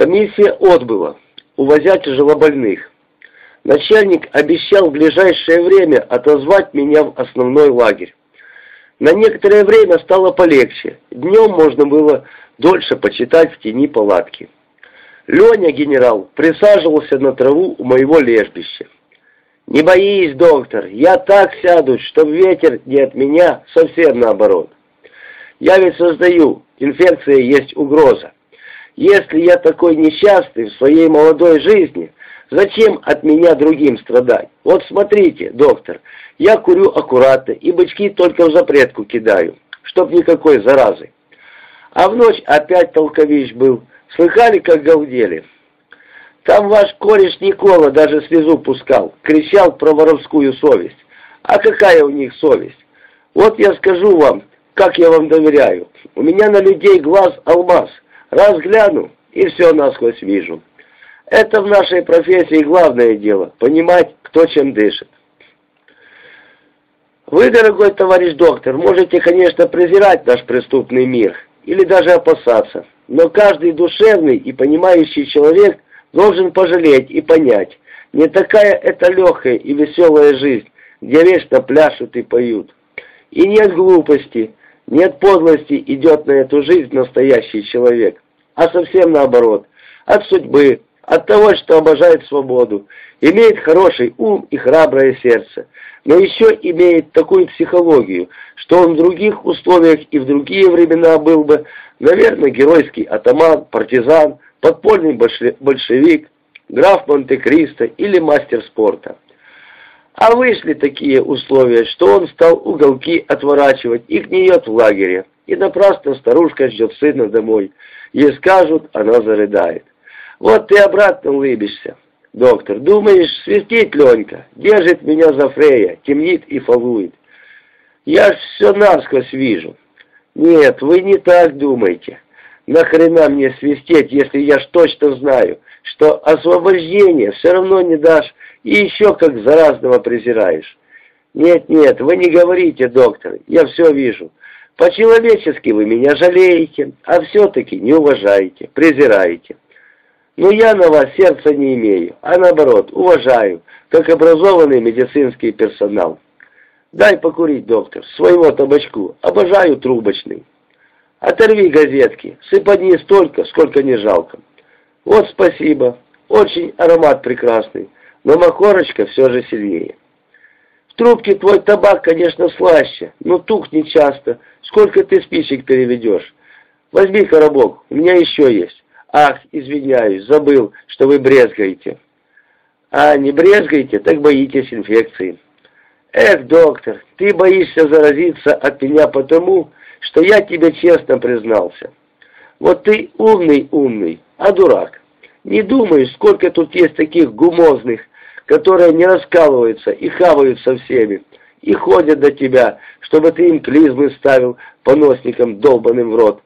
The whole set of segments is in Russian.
Комиссия отбыла, увозя тяжелобольных. Начальник обещал в ближайшее время отозвать меня в основной лагерь. На некоторое время стало полегче. Днем можно было дольше почитать в тени палатки. Леня, генерал, присаживался на траву у моего лежбища. «Не боись, доктор, я так сяду, что ветер не от меня, совсем наоборот. Я ведь создаю, инфекция есть угроза. Если я такой несчастный в своей молодой жизни, зачем от меня другим страдать? Вот смотрите, доктор, я курю аккуратно и бычки только в запретку кидаю, чтоб никакой заразы. А в ночь опять толковищ был. Слыхали, как галдели? Там ваш кореш Никола даже слезу пускал, кричал про воровскую совесть. А какая у них совесть? Вот я скажу вам, как я вам доверяю. У меня на людей глаз алмаз — Раз гляну, и все насквозь вижу. Это в нашей профессии главное дело, понимать, кто чем дышит. Вы, дорогой товарищ доктор, можете, конечно, презирать наш преступный мир, или даже опасаться, но каждый душевный и понимающий человек должен пожалеть и понять, не такая это легкая и веселая жизнь, где вечно пляшут и поют. И нет глупости, нет подлости идет на эту жизнь настоящий человек, а совсем наоборот, от судьбы, от того, что обожает свободу, имеет хороший ум и храброе сердце, но еще имеет такую психологию, что он в других условиях и в другие времена был бы, наверное, геройский атаман, партизан, подпольный большевик, граф Монте-Кристо или мастер спорта. А вышли такие условия, что он стал уголки отворачивать и гниет в лагере. И напрасно старушка ждет сына домой. Ей скажут, она зарыдает. Вот ты обратно улыбишься. Доктор, думаешь, свистит Ленька, держит меня за Фрея, темнит и фалует. Я ж все насквозь вижу. Нет, вы не так думаете. Нахрена мне свистеть, если я ж точно знаю, что освобождение все равно не дашь и еще как заразного презираешь. Нет, нет, вы не говорите, доктор, я все вижу. По-человечески вы меня жалеете, а все-таки не уважаете, презираете. Но я на вас сердца не имею, а наоборот, уважаю, как образованный медицинский персонал. Дай покурить, доктор, своего табачку, обожаю трубочный. Оторви газетки, сыпани столько, сколько не жалко. Вот спасибо, очень аромат прекрасный но махорочка все же сильнее. В трубке твой табак, конечно, слаще, но тухнет часто. Сколько ты спичек переведешь? Возьми коробок, у меня еще есть. Ах, извиняюсь, забыл, что вы брезгаете. А не брезгаете, так боитесь инфекции. Эх, доктор, ты боишься заразиться от меня потому, что я тебе честно признался. Вот ты умный-умный, а дурак. Не думаешь, сколько тут есть таких гумозных, которые не раскалываются и хавают со всеми, и ходят до тебя, чтобы ты им клизмы ставил поносником долбаным в рот.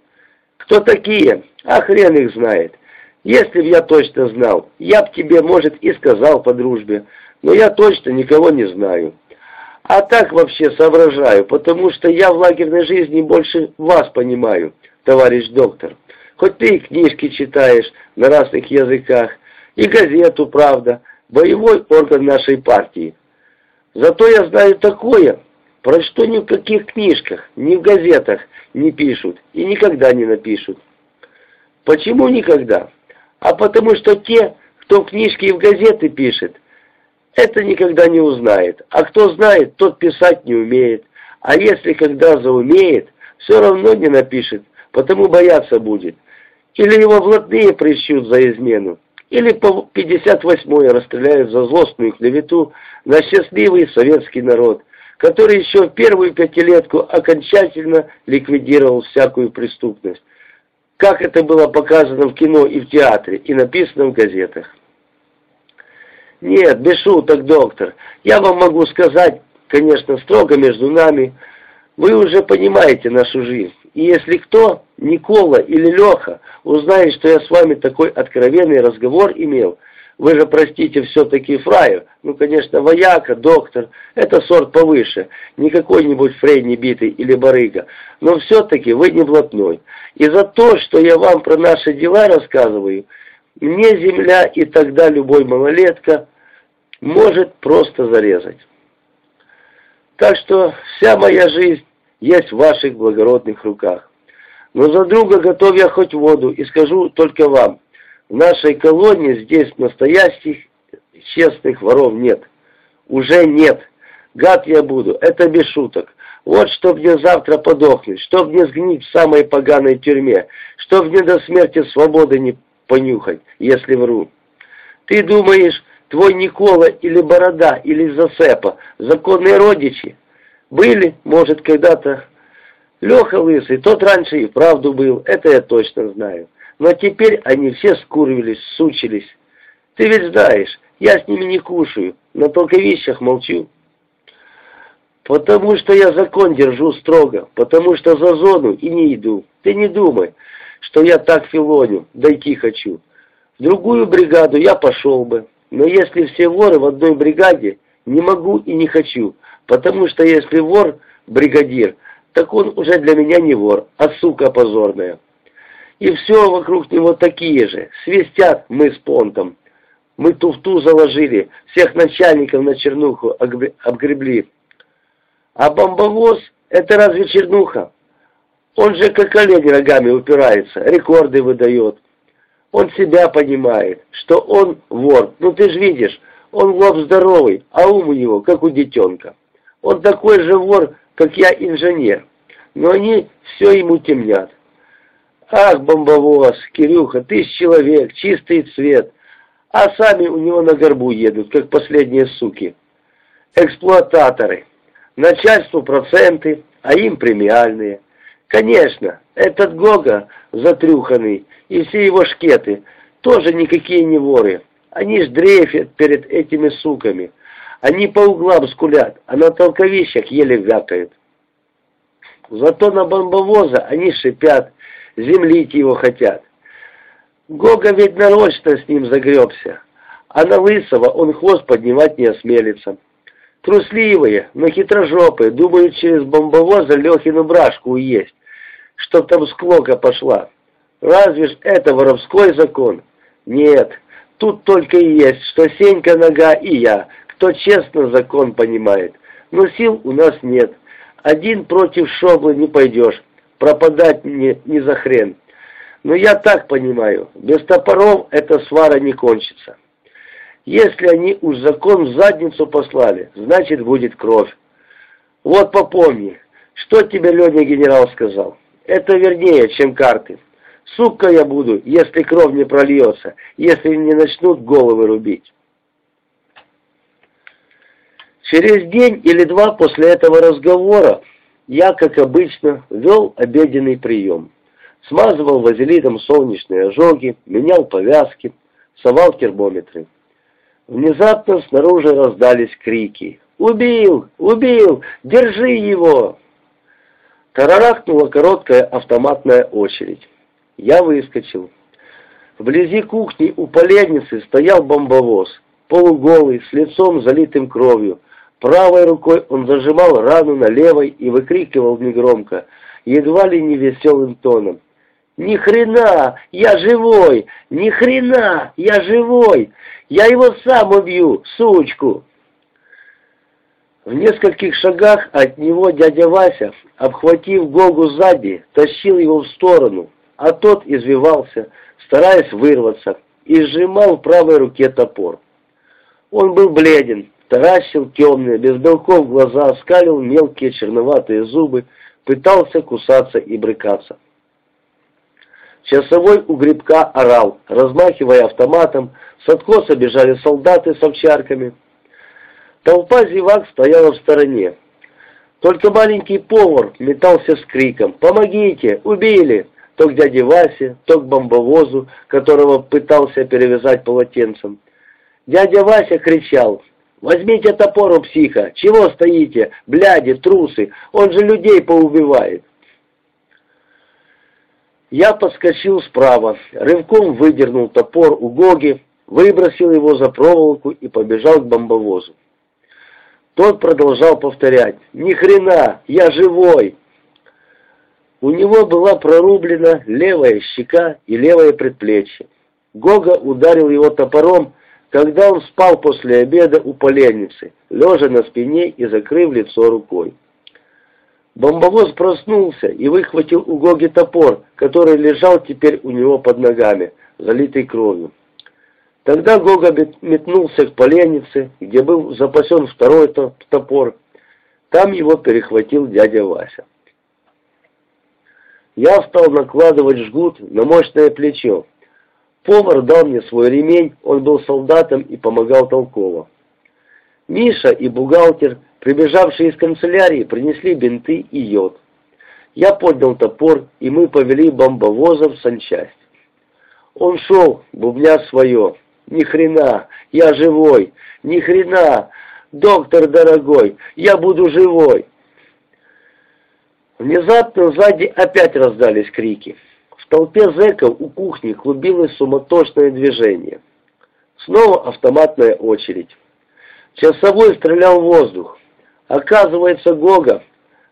Кто такие? А хрен их знает. Если б я точно знал, я б тебе, может, и сказал по дружбе, но я точно никого не знаю. А так вообще соображаю, потому что я в лагерной жизни больше вас понимаю, товарищ доктор. Хоть ты и книжки читаешь на разных языках, и газету, правда, боевой орган нашей партии. Зато я знаю такое, про что ни в каких книжках, ни в газетах не пишут и никогда не напишут. Почему никогда? А потому что те, кто в книжки и в газеты пишет, это никогда не узнает. А кто знает, тот писать не умеет. А если когда заумеет, все равно не напишет, потому бояться будет. Или его блатные прищут за измену, или по 58-й расстреляют за злостную клевету на счастливый советский народ, который еще в первую пятилетку окончательно ликвидировал всякую преступность, как это было показано в кино и в театре, и написано в газетах. Нет, без шуток, доктор, я вам могу сказать, конечно, строго между нами, вы уже понимаете нашу жизнь. И если кто, Никола или Леха, узнает, что я с вами такой откровенный разговор имел, вы же, простите, все-таки фраер, ну, конечно, вояка, доктор, это сорт повыше, не какой-нибудь фрей небитый или барыга, но все-таки вы не блатной. И за то, что я вам про наши дела рассказываю, мне земля и тогда любой малолетка может просто зарезать. Так что вся моя жизнь есть в ваших благородных руках. Но за друга готов я хоть воду и скажу только вам, в нашей колонии здесь настоящих честных воров нет. Уже нет. Гад я буду, это без шуток. Вот чтоб мне завтра подохнуть, чтоб мне сгнить в самой поганой тюрьме, чтоб мне до смерти свободы не понюхать, если вру. Ты думаешь, твой Никола или Борода, или Засепа, законные родичи? Были, может, когда-то. Леха Лысый, тот раньше и вправду был, это я точно знаю. Но теперь они все скурвились, сучились. Ты ведь знаешь, я с ними не кушаю, на толковищах молчу. Потому что я закон держу строго, потому что за зону и не иду. Ты не думай, что я так филоню, дойти хочу. В другую бригаду я пошел бы, но если все воры в одной бригаде, не могу и не хочу, потому что если вор бригадир, так он уже для меня не вор, а сука позорная. И все вокруг него такие же, свистят мы с понтом. Мы туфту заложили, всех начальников на чернуху обгребли, а бомбовоз — это разве чернуха? Он же как олень рогами упирается, рекорды выдает. Он себя понимает, что он вор. Ну ты же видишь, он лоб здоровый, а ум у него, как у детенка. Он такой же вор, как я инженер. Но они все ему темнят. Ах, бомбовоз, Кирюха, ты человек, чистый цвет. А сами у него на горбу едут, как последние суки. Эксплуататоры. Начальству проценты, а им премиальные. Конечно, этот Гога затрюханный и все его шкеты тоже никакие не воры. Они ж дрейфят перед этими суками. Они по углам скулят, а на толковищах еле вякают. Зато на бомбовоза они шипят, землить его хотят. Гога ведь нарочно с ним загребся, а на Лысого он хвост поднимать не осмелится. Трусливые, но хитрожопые, думают через бомбовоза Лехину брашку уесть, чтоб там склока пошла. Разве ж это воровской закон? Нет, тут только и есть, что Сенька нога и я, кто честно закон понимает. Но сил у нас нет. Один против шоблы не пойдешь, пропадать мне не за хрен. Но я так понимаю, без топоров эта свара не кончится. Если они уж закон в задницу послали, значит будет кровь. Вот попомни, что тебе Леня генерал сказал. Это вернее, чем карты. Сука я буду, если кровь не прольется, если не начнут головы рубить. Через день или два после этого разговора я, как обычно, вел обеденный прием. Смазывал вазелином солнечные ожоги, менял повязки, совал термометры. Внезапно снаружи раздались крики. «Убил! Убил! Держи его!» Тарарахнула короткая автоматная очередь. Я выскочил. Вблизи кухни у поленницы стоял бомбовоз, полуголый, с лицом залитым кровью. Правой рукой он зажимал рану на левой и выкрикивал негромко, едва ли не веселым тоном. «Ни хрена! Я живой! Ни хрена! Я живой! Я его сам убью, сучку!» В нескольких шагах от него дядя Вася, обхватив Гогу сзади, тащил его в сторону, а тот извивался, стараясь вырваться, и сжимал в правой руке топор. Он был бледен, таращил темные, без белков глаза, скалил мелкие черноватые зубы, пытался кусаться и брыкаться. Часовой у грибка орал, размахивая автоматом, с откоса бежали солдаты с овчарками. Толпа зевак стояла в стороне. Только маленький повар метался с криком «Помогите! Убили!» То к дяде Васе, то к бомбовозу, которого пытался перевязать полотенцем. Дядя Вася кричал «Возьмите топор у психа! Чего стоите? Бляди, трусы! Он же людей поубивает!» Я подскочил справа, рывком выдернул топор у Гоги, выбросил его за проволоку и побежал к бомбовозу. Тот продолжал повторять «Ни хрена, я живой!» У него была прорублена левая щека и левое предплечье. Гога ударил его топором, когда он спал после обеда у поленницы, лежа на спине и закрыв лицо рукой. Бомбовоз проснулся и выхватил у Гоги топор, который лежал теперь у него под ногами, залитый кровью. Тогда Гога метнулся к поленнице, где был запасен второй топор. Там его перехватил дядя Вася. Я стал накладывать жгут на мощное плечо. Повар дал мне свой ремень, он был солдатом и помогал толково. Миша и бухгалтер, прибежавшие из канцелярии, принесли бинты и йод. Я поднял топор, и мы повели бомбовоза в санчасть. Он шел, бубня свое. Ни хрена, я живой, ни хрена, доктор дорогой, я буду живой. Внезапно сзади опять раздались крики. В толпе зэков у кухни клубилось суматошное движение. Снова автоматная очередь. Часовой стрелял в воздух. Оказывается, Гога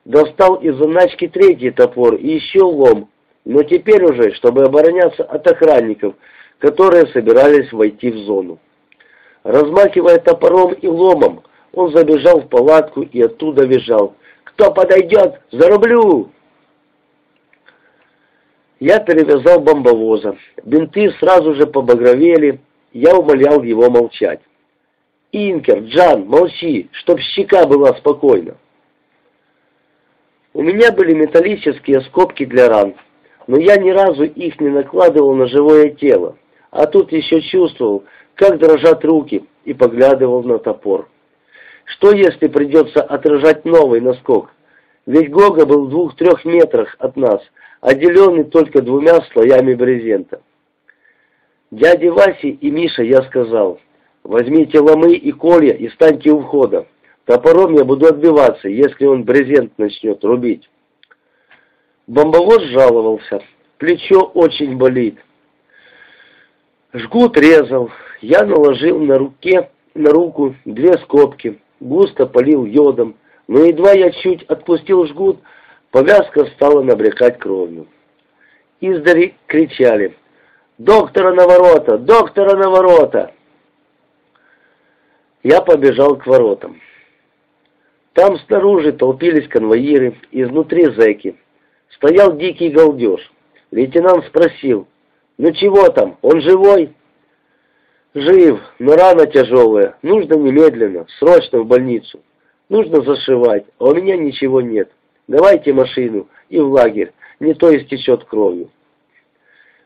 достал из заначки третий топор и еще лом, но теперь уже, чтобы обороняться от охранников, которые собирались войти в зону. Размахивая топором и ломом, он забежал в палатку и оттуда визжал. «Кто подойдет, зарублю!» Я перевязал бомбовоза. Бинты сразу же побагровели. Я умолял его молчать. «Инкер, Джан, молчи, чтоб щека была спокойна». У меня были металлические скобки для ран, но я ни разу их не накладывал на живое тело, а тут еще чувствовал, как дрожат руки, и поглядывал на топор. Что если придется отражать новый наскок? Ведь Гога был в двух-трех метрах от нас, отделенный только двумя слоями брезента. Дяде Васе и Мише я сказал, возьмите ломы и колья и станьте у входа. Топором я буду отбиваться, если он брезент начнет рубить. Бомбовоз жаловался, плечо очень болит. Жгут резал, я наложил на руке, на руку две скобки, густо полил йодом, но едва я чуть отпустил жгут, повязка стала набрекать кровью. Издали кричали «Доктора на ворота! Доктора на ворота!» Я побежал к воротам. Там снаружи толпились конвоиры, изнутри зэки. Стоял дикий галдеж. Лейтенант спросил, «Ну чего там, он живой?» «Жив, но рана тяжелая. Нужно немедленно, срочно в больницу. Нужно зашивать, а у меня ничего нет. Давайте машину и в лагерь, не то истечет кровью».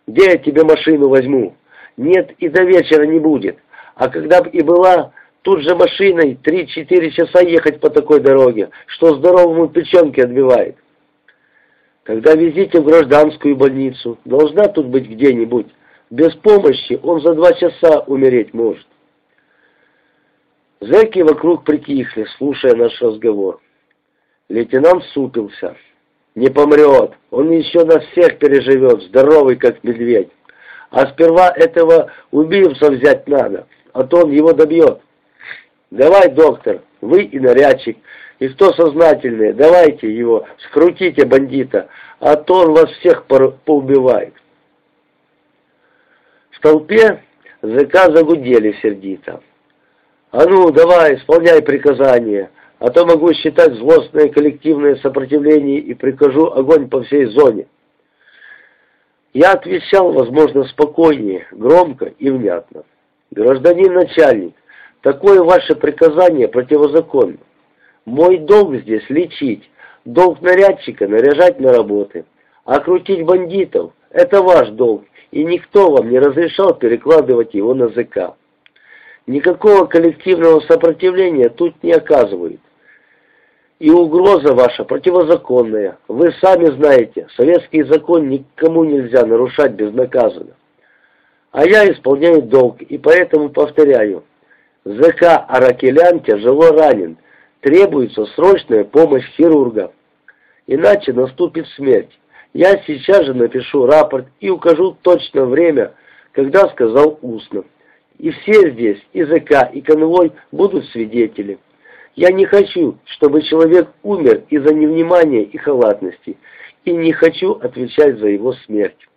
«Где я тебе машину возьму?» «Нет, и до вечера не будет. А когда б и была, тут же машиной 3-4 часа ехать по такой дороге, что здоровому печенки отбивает». «Тогда везите в гражданскую больницу. Должна тут быть где-нибудь». Без помощи он за два часа умереть может. Зэки вокруг притихли, слушая наш разговор. Лейтенант супился. Не помрет, он еще на всех переживет, здоровый как медведь. А сперва этого убийца взять надо, а то он его добьет. Давай, доктор, вы и нарядчик, и кто сознательные, давайте его, скрутите бандита, а то он вас всех поубивает. В толпе ЗК загудели сердито. «А ну, давай, исполняй приказание, а то могу считать злостное коллективное сопротивление и прикажу огонь по всей зоне». Я отвечал, возможно, спокойнее, громко и внятно. «Гражданин начальник, такое ваше приказание противозаконно. Мой долг здесь лечить, долг нарядчика наряжать на работы, а крутить бандитов – это ваш долг, и никто вам не разрешал перекладывать его на ЗК. Никакого коллективного сопротивления тут не оказывают. И угроза ваша противозаконная. Вы сами знаете, советский закон никому нельзя нарушать безнаказанно. А я исполняю долг, и поэтому повторяю. ЗК Аракелян тяжело ранен. Требуется срочная помощь хирурга. Иначе наступит смерть. Я сейчас же напишу рапорт и укажу точно время, когда сказал устно. И все здесь, и ЗК, и конвой, будут свидетели. Я не хочу, чтобы человек умер из-за невнимания и халатности, и не хочу отвечать за его смерть.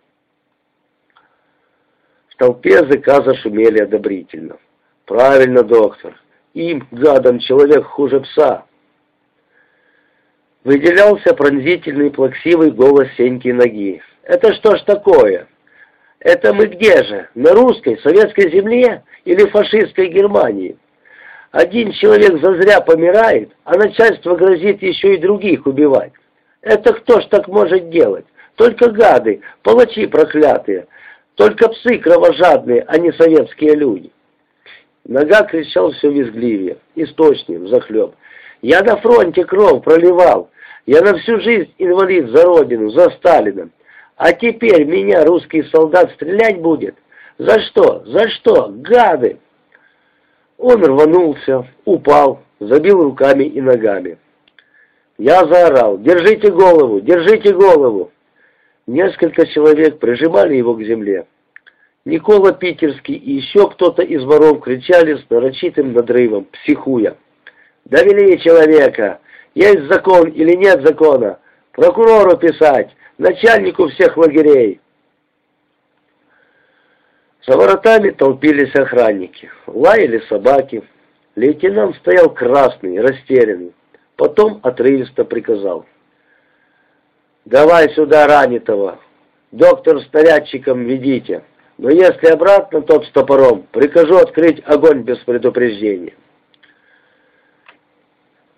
В толпе языка зашумели одобрительно. «Правильно, доктор. Им, гадам, человек хуже пса». Выделялся пронзительный плаксивый голос Сеньки Ноги. «Это что ж такое? Это мы где же? На русской, советской земле или фашистской Германии? Один человек зазря помирает, а начальство грозит еще и других убивать. Это кто ж так может делать? Только гады, палачи проклятые, только псы кровожадные, а не советские люди». Нога кричал все визгливее, источник, захлеб. «Я на фронте кровь проливал, я на всю жизнь инвалид за родину, за Сталина. А теперь меня русский солдат стрелять будет? За что? За что? Гады!» Он рванулся, упал, забил руками и ногами. Я заорал «Держите голову! Держите голову!» Несколько человек прижимали его к земле. Никола Питерский и еще кто-то из воров кричали с нарочитым надрывом, психуя. «Довели человека! Есть закон или нет закона? Прокурору писать! начальнику всех лагерей. За воротами толпились охранники, лаяли собаки. Лейтенант стоял красный, растерянный. Потом отрывисто приказал. «Давай сюда ранитого. Доктор с нарядчиком ведите. Но если обратно тот с топором, прикажу открыть огонь без предупреждения».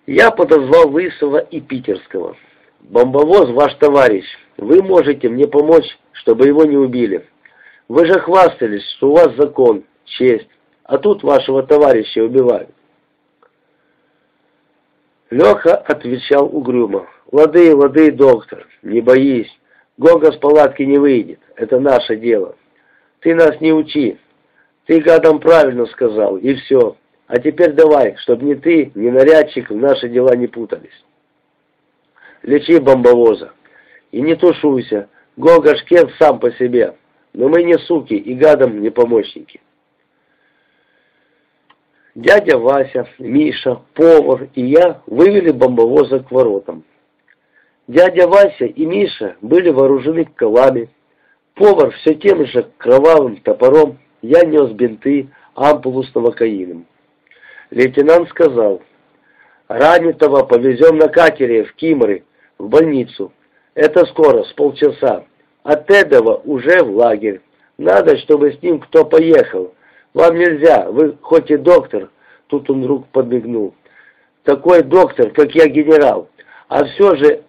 Я подозвал Лысого и Питерского. «Бомбовоз ваш товарищ. Вы можете мне помочь, чтобы его не убили. Вы же хвастались, что у вас закон, честь, а тут вашего товарища убивают». Леха отвечал угрюмо. «Лады, лады, доктор, не боись. Гога с палатки не выйдет. Это наше дело. Ты нас не учи. Ты гадом правильно сказал, и все. А теперь давай, чтобы ни ты, ни нарядчик в наши дела не путались» лечи бомбовоза. И не тушуйся, Гога Шкет сам по себе, но мы не суки и гадам не помощники. Дядя Вася, Миша, повар и я вывели бомбовоза к воротам. Дядя Вася и Миша были вооружены колами. Повар все тем же кровавым топором, я нес бинты, ампулу с новокаином. Лейтенант сказал, «Ранитого повезем на катере в Кимры, в больницу. Это скоро, с полчаса. От Тедова уже в лагерь. Надо, чтобы с ним кто поехал. Вам нельзя, вы хоть и доктор, тут он вдруг подмигнул. Такой доктор, как я генерал. А все же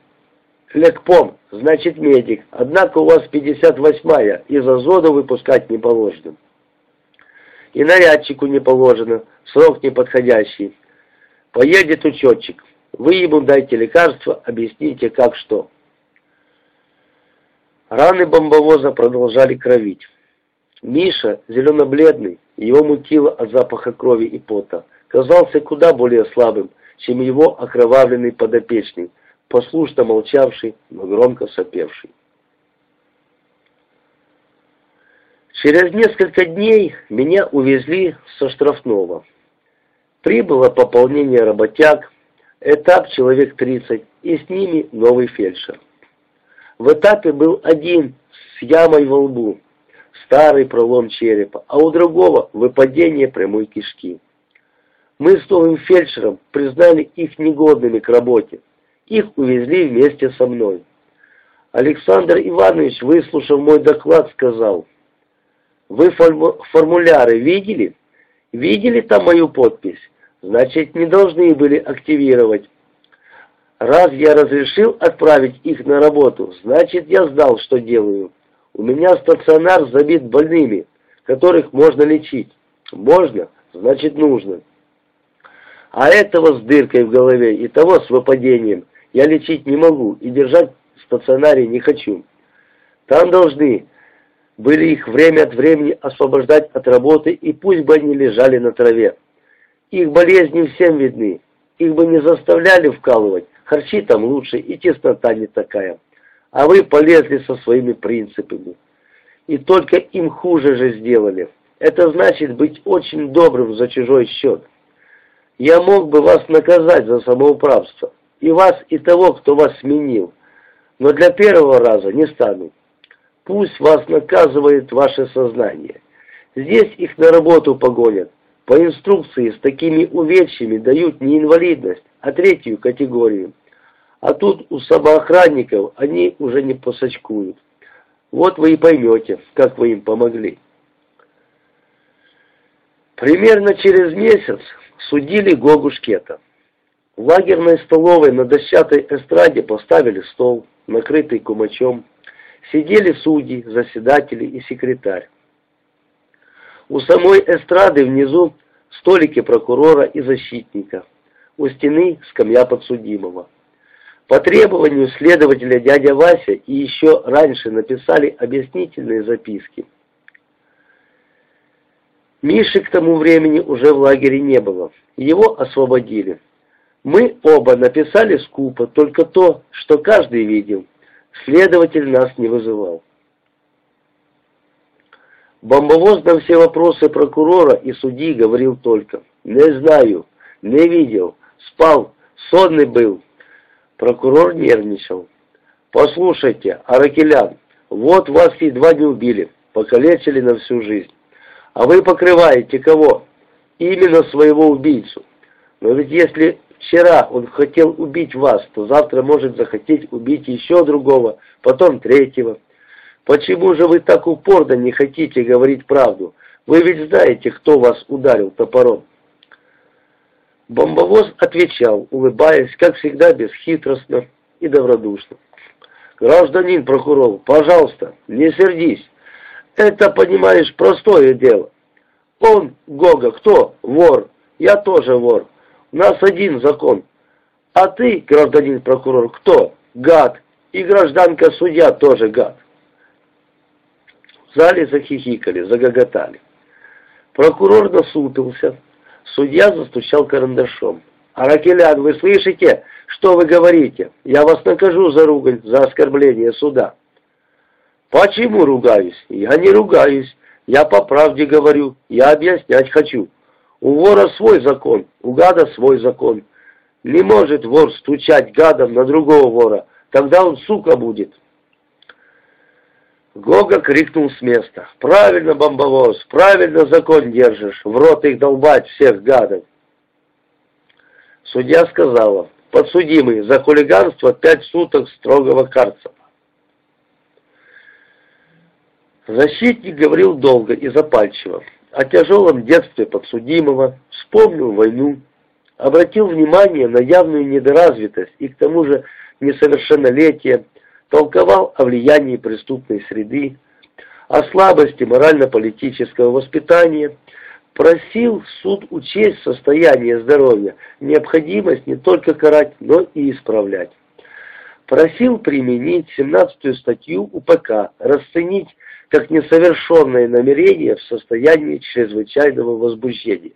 лекпом, значит медик. Однако у вас 58-я, из азода выпускать не положено. И нарядчику не положено, срок неподходящий. Поедет учетчик. Вы ему дайте лекарство, объясните, как что. Раны бомбовоза продолжали кровить. Миша, зелено-бледный, его мутило от запаха крови и пота, казался куда более слабым, чем его окровавленный подопечный, послушно молчавший, но громко сопевший. Через несколько дней меня увезли со штрафного. Прибыло пополнение работяг, Этап человек 30, и с ними новый фельдшер. В этапе был один с ямой во лбу, старый пролом черепа, а у другого выпадение прямой кишки. Мы с новым фельдшером признали их негодными к работе. Их увезли вместе со мной. Александр Иванович, выслушав мой доклад, сказал, «Вы формуляры видели? Видели там мою подпись? значит, не должны были активировать. Раз я разрешил отправить их на работу, значит, я знал, что делаю. У меня стационар забит больными, которых можно лечить. Можно, значит, нужно. А этого с дыркой в голове и того с выпадением я лечить не могу и держать в стационаре не хочу. Там должны были их время от времени освобождать от работы, и пусть бы они лежали на траве. Их болезни всем видны. Их бы не заставляли вкалывать. Харчи там лучше, и теснота не такая. А вы полезли со своими принципами. И только им хуже же сделали. Это значит быть очень добрым за чужой счет. Я мог бы вас наказать за самоуправство. И вас, и того, кто вас сменил. Но для первого раза не стану. Пусть вас наказывает ваше сознание. Здесь их на работу погонят. По инструкции с такими увечьями дают не инвалидность, а третью категорию. А тут у самоохранников они уже не посочкуют. Вот вы и поймете, как вы им помогли. Примерно через месяц судили Гогу Шкета. В лагерной столовой на дощатой эстраде поставили стол, накрытый кумачом. Сидели судьи, заседатели и секретарь. У самой эстрады внизу столики прокурора и защитника. У стены скамья подсудимого. По требованию следователя дядя Вася и еще раньше написали объяснительные записки. Миши к тому времени уже в лагере не было. Его освободили. Мы оба написали скупо только то, что каждый видел. Следователь нас не вызывал. Бомбовоз на все вопросы прокурора и судьи говорил только «Не знаю, не видел, спал, сонный был». Прокурор нервничал. «Послушайте, Аракелян, вот вас едва не убили, покалечили на всю жизнь. А вы покрываете кого? Именно своего убийцу. Но ведь если вчера он хотел убить вас, то завтра может захотеть убить еще другого, потом третьего». Почему же вы так упорно не хотите говорить правду? Вы ведь знаете, кто вас ударил топором. Бомбовоз отвечал, улыбаясь, как всегда, бесхитростно и добродушно. «Гражданин прокурор, пожалуйста, не сердись. Это, понимаешь, простое дело. Он, Гога, кто? Вор. Я тоже вор. Нас один закон. А ты, гражданин прокурор, кто? Гад. И гражданка судья тоже гад. В зале захихикали, загоготали. Прокурор насупился. Судья застучал карандашом. «Аракелян, вы слышите, что вы говорите? Я вас накажу за ругань, за оскорбление суда». «Почему ругаюсь? Я не ругаюсь. Я по правде говорю. Я объяснять хочу. У вора свой закон, у гада свой закон. Не может вор стучать гадом на другого вора. Тогда он сука будет». Гога крикнул с места. «Правильно, бомбовоз, правильно закон держишь, в рот их долбать всех гадов!» Судья сказала, подсудимый за хулиганство пять суток строгого карцера. Защитник говорил долго и запальчиво. О тяжелом детстве подсудимого, вспомнил войну, обратил внимание на явную недоразвитость и к тому же несовершеннолетие, толковал о влиянии преступной среды, о слабости морально-политического воспитания, просил суд учесть состояние здоровья, необходимость не только карать, но и исправлять. Просил применить 17-ю статью УПК, расценить как несовершенное намерение в состоянии чрезвычайного возбуждения.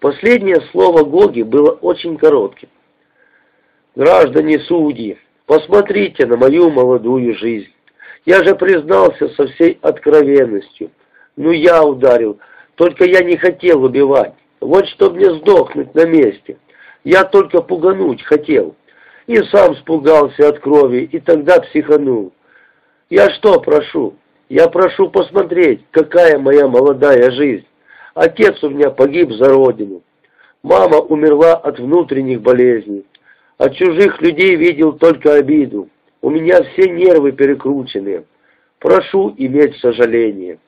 Последнее слово Гоги было очень коротким. Граждане судьи, посмотрите на мою молодую жизнь. Я же признался со всей откровенностью. Ну, я ударил, только я не хотел убивать. Вот что мне сдохнуть на месте. Я только пугануть хотел. И сам спугался от крови, и тогда психанул. Я что прошу? Я прошу посмотреть, какая моя молодая жизнь. Отец у меня погиб за родину. Мама умерла от внутренних болезней. От чужих людей видел только обиду. У меня все нервы перекручены. Прошу иметь сожаление.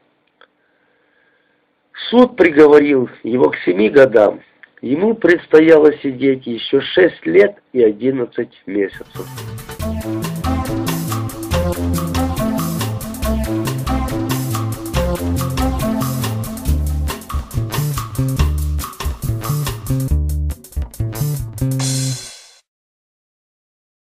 Суд приговорил его к семи годам. Ему предстояло сидеть еще шесть лет и одиннадцать месяцев.